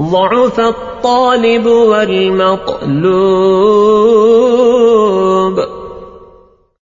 ضعف الطالب والمطلوب.